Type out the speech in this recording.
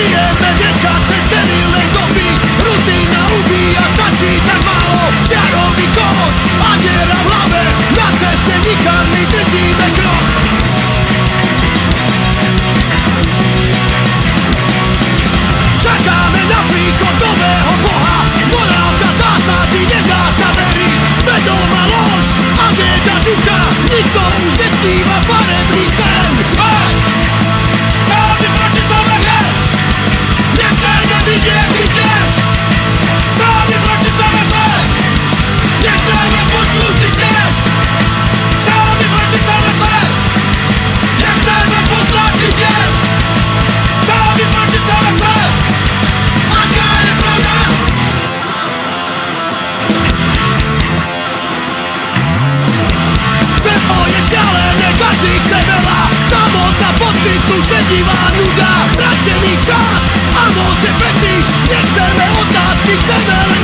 je čase sterilné kopy Rutina ubíja, stačí tak málo. Čiarový kód a diera v hlave. Na ceste nikam my držíme krok. Čakáme na príchod nového boha. Morálka zásady nedá sa veriť. Vedomá lož a bieda ducha. Nikto už nesníva farebný sen pocitu, že divá nuda Tratený čas a moc je fetiš. Nechceme otázky, chceme len